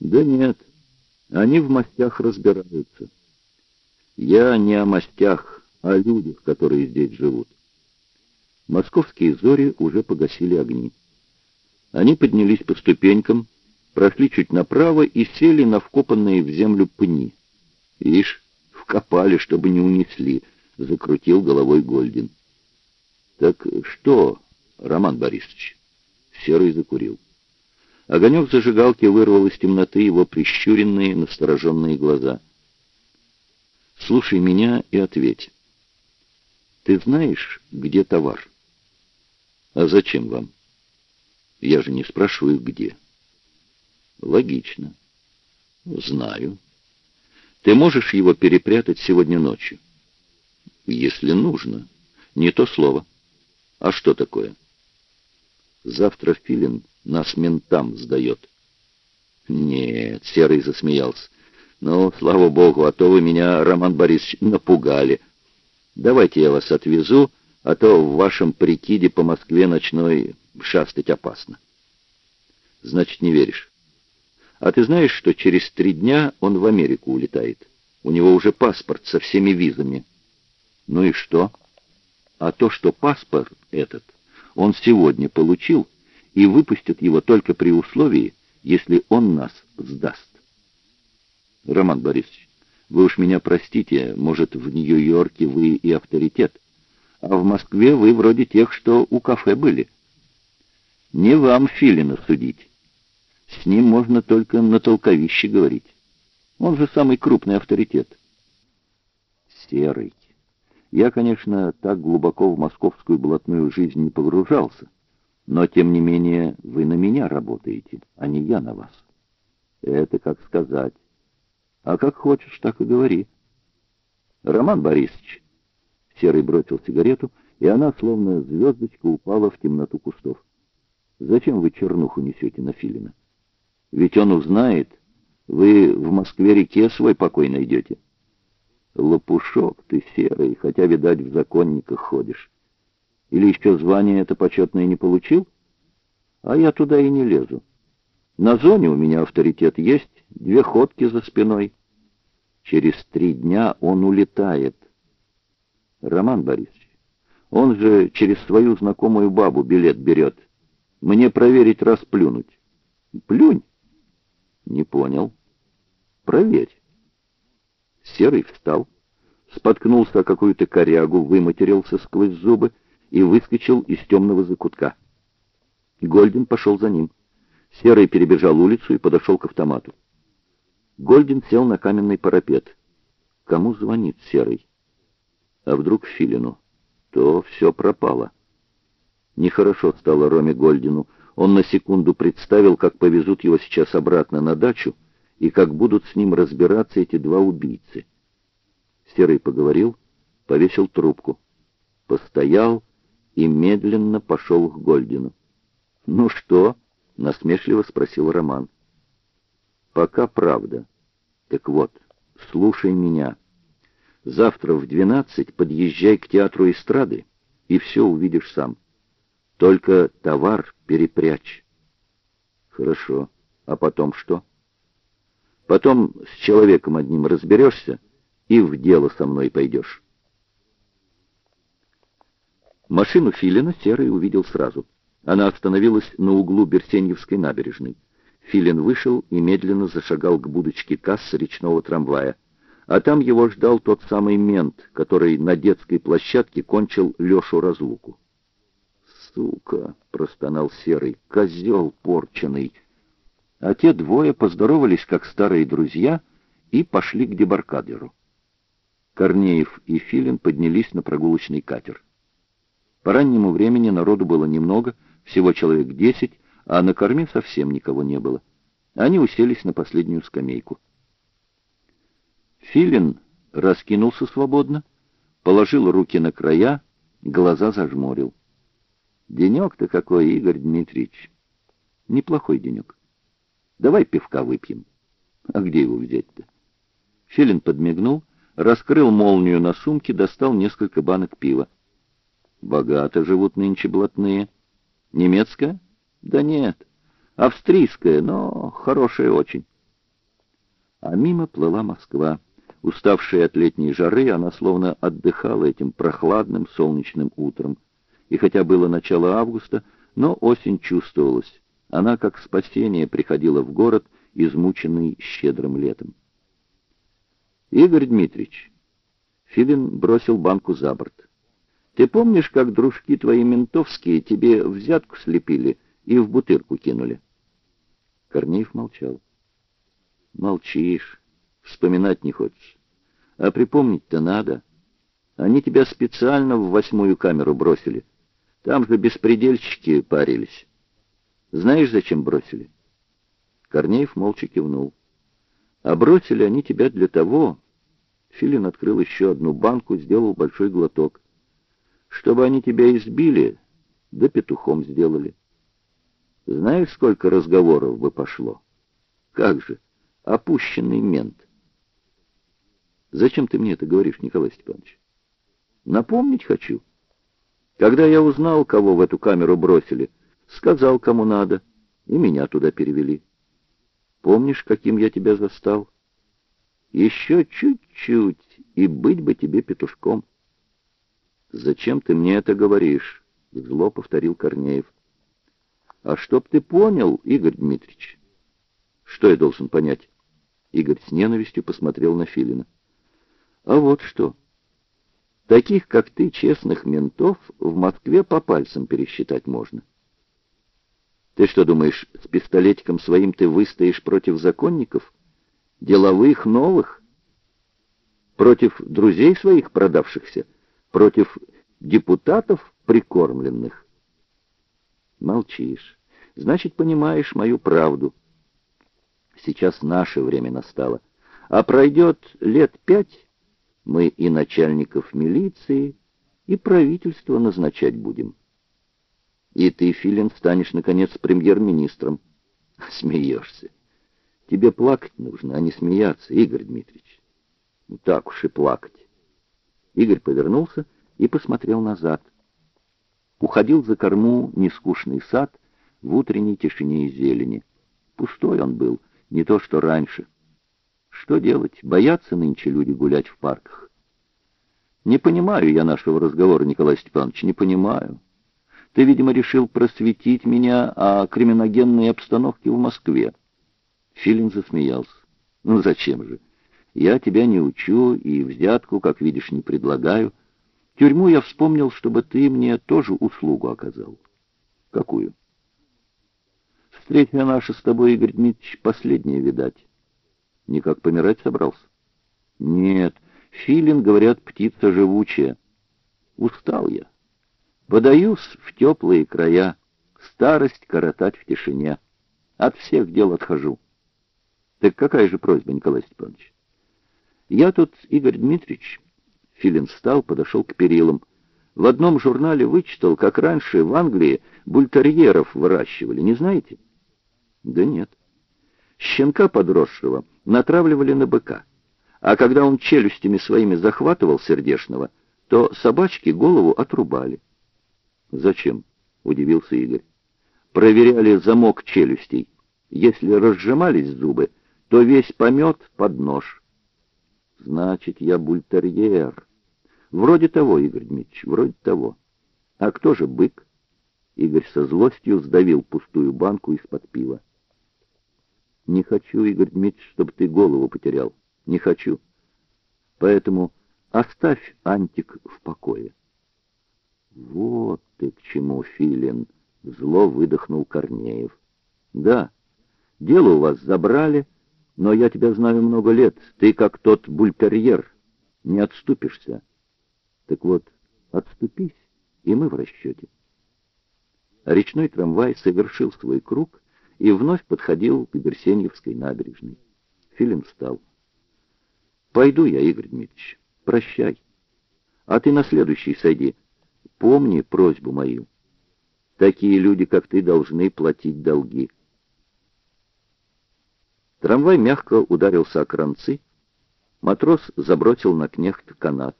Да нет, они в мастях разбираются. Я не о мастях, а о людях, которые здесь живут. Московские зори уже погасили огни. Они поднялись по ступенькам, прошли чуть направо и сели на вкопанные в землю пни. Ишь, вкопали, чтобы не унесли, — закрутил головой Гольдин. — Так что, Роман Борисович? Серый закурил. Огонек зажигалки вырвал из темноты его прищуренные, настороженные глаза. «Слушай меня и ответь. Ты знаешь, где товар?» «А зачем вам?» «Я же не спрашиваю, где». «Логично. Знаю. Ты можешь его перепрятать сегодня ночью?» «Если нужно. Не то слово. А что такое?» «Завтра Филин нас ментам сдает». «Нет», — Серый засмеялся. «Ну, слава богу, а то вы меня, Роман Борисович, напугали. Давайте я вас отвезу, а то в вашем прикиде по Москве ночной шастать опасно». «Значит, не веришь?» «А ты знаешь, что через три дня он в Америку улетает? У него уже паспорт со всеми визами». «Ну и что?» «А то, что паспорт этот он сегодня получил и выпустит его только при условии, если он нас сдаст. Роман Борисович, вы уж меня простите, может, в Нью-Йорке вы и авторитет, а в Москве вы вроде тех, что у кафе были. Не вам Филина судить. С ним можно только на толковище говорить. Он же самый крупный авторитет. Серый. Я, конечно, так глубоко в московскую блатную жизнь не погружался, но, тем не менее, вы на меня работаете, а не я на вас. Это как сказать. А как хочешь, так и говори. Роман Борисович. Серый бросил сигарету, и она, словно звездочка, упала в темноту кустов. Зачем вы чернуху несете на Филина? Ведь он узнает, вы в Москве-реке свой покой найдете. Лопушок ты серый, хотя, видать, в законниках ходишь. Или еще звание это почетное не получил? А я туда и не лезу. На зоне у меня авторитет есть, две ходки за спиной. Через три дня он улетает. Роман Борисович, он же через свою знакомую бабу билет берет. Мне проверить раз плюнуть. Плюнь. Не понял. Проверь. Серый встал, споткнулся о какую-то корягу, выматерился сквозь зубы и выскочил из темного закутка. Гольдин пошел за ним. Серый перебежал улицу и подошел к автомату. Гольдин сел на каменный парапет. Кому звонит Серый? А вдруг Филину? То все пропало. Нехорошо стало Роме Гольдину. Он на секунду представил, как повезут его сейчас обратно на дачу, и как будут с ним разбираться эти два убийцы. Серый поговорил, повесил трубку, постоял и медленно пошел к Гольдину. «Ну что?» — насмешливо спросил Роман. «Пока правда. Так вот, слушай меня. Завтра в двенадцать подъезжай к театру эстрады, и все увидишь сам. Только товар перепрячь». «Хорошо. А потом что?» Потом с человеком одним разберешься и в дело со мной пойдешь. Машину Филина Серый увидел сразу. Она остановилась на углу Берсеньевской набережной. Филин вышел и медленно зашагал к будочке кассы речного трамвая. А там его ждал тот самый мент, который на детской площадке кончил Лешу разлуку. «Сука!» — простонал Серый. «Козел порченый!» а те двое поздоровались как старые друзья и пошли к дебаркадеру. Корнеев и Филин поднялись на прогулочный катер. По раннему времени народу было немного, всего человек десять, а на корме совсем никого не было. Они уселись на последнюю скамейку. Филин раскинулся свободно, положил руки на края, глаза зажмурил. Денек-то какой, Игорь Дмитриевич. Неплохой денек. Давай пивка выпьем. А где его взять-то? Филин подмигнул, раскрыл молнию на сумке, достал несколько банок пива. Богато живут нынче блатные. Немецкая? Да нет. Австрийская, но хорошая очень. А мимо плыла Москва. Уставшая от летней жары, она словно отдыхала этим прохладным солнечным утром. И хотя было начало августа, но осень чувствовалась. Она, как спасение, приходила в город, измученный щедрым летом. «Игорь Дмитриевич», — Филин бросил банку за борт, — «ты помнишь, как дружки твои ментовские тебе взятку слепили и в бутырку кинули?» Корнеев молчал. «Молчишь, вспоминать не хочешь. А припомнить-то надо. Они тебя специально в восьмую камеру бросили. Там же беспредельщики парились. Знаешь, зачем бросили?» Корнеев молча кивнул. «А бросили они тебя для того...» Филин открыл еще одну банку, сделал большой глоток. «Чтобы они тебя избили, да петухом сделали. Знаешь, сколько разговоров бы пошло? Как же, опущенный мент!» «Зачем ты мне это говоришь, Николай Степанович?» «Напомнить хочу. Когда я узнал, кого в эту камеру бросили, сказал, кому надо, и меня туда перевели». Помнишь, каким я тебя застал? Еще чуть-чуть, и быть бы тебе петушком. Зачем ты мне это говоришь? Зло повторил Корнеев. А чтоб ты понял, Игорь Дмитриевич. Что я должен понять? Игорь с ненавистью посмотрел на Филина. А вот что. Таких, как ты, честных ментов, в Москве по пальцам пересчитать можно. Ты что думаешь, с пистолетиком своим ты выстоишь против законников? Деловых, новых? Против друзей своих продавшихся? Против депутатов прикормленных? Молчишь. Значит, понимаешь мою правду. Сейчас наше время настало. А пройдет лет пять, мы и начальников милиции, и правительство назначать будем. И ты, Филин, станешь, наконец, премьер-министром. Смеешься. Тебе плакать нужно, а не смеяться, Игорь Дмитриевич. Ну, так уж и плакать. Игорь повернулся и посмотрел назад. Уходил за корму нескучный сад в утренней тишине и зелени. Пустой он был, не то что раньше. Что делать? Боятся нынче люди гулять в парках. Не понимаю я нашего разговора, Николай Степанович, не понимаю. Ты, видимо, решил просветить меня о криминогенной обстановке в Москве. Филин засмеялся. Ну зачем же? Я тебя не учу и взятку, как видишь, не предлагаю. Тюрьму я вспомнил, чтобы ты мне тоже услугу оказал. Какую? Встреча наша с тобой, Игорь Дмитриевич, последняя, видать. Никак помирать собрался? Нет, Филин, говорят, птица живучая. Устал я. Подаюсь в теплые края, старость коротать в тишине. От всех дел отхожу. Так какая же просьба, Николай Степанович? Я тут, Игорь Дмитриевич, Филин встал, подошел к перилам. В одном журнале вычитал, как раньше в Англии бультерьеров выращивали, не знаете? Да нет. Щенка подросшего натравливали на быка. А когда он челюстями своими захватывал сердешного, то собачки голову отрубали. «Зачем?» — удивился Игорь. «Проверяли замок челюстей. Если разжимались зубы, то весь помет под нож». «Значит, я бультерьер». «Вроде того, Игорь Дмитриевич, вроде того». «А кто же бык?» Игорь со злостью сдавил пустую банку из-под пива. «Не хочу, Игорь Дмитриевич, чтобы ты голову потерял. Не хочу. Поэтому оставь Антик в покое». «Вот ты к чему, Филин!» — зло выдохнул Корнеев. «Да, дело у вас забрали, но я тебя знаю много лет. Ты как тот бультерьер, не отступишься. Так вот, отступись, и мы в расчете». Речной трамвай совершил свой круг и вновь подходил к Берсеньевской набережной. Филин встал. «Пойду я, Игорь Дмитриевич. Прощай. А ты на следующий сойди». Помни просьбу мою. Такие люди, как ты, должны платить долги. Трамвай мягко ударился о кранцы. Матрос забросил на кнехт канат.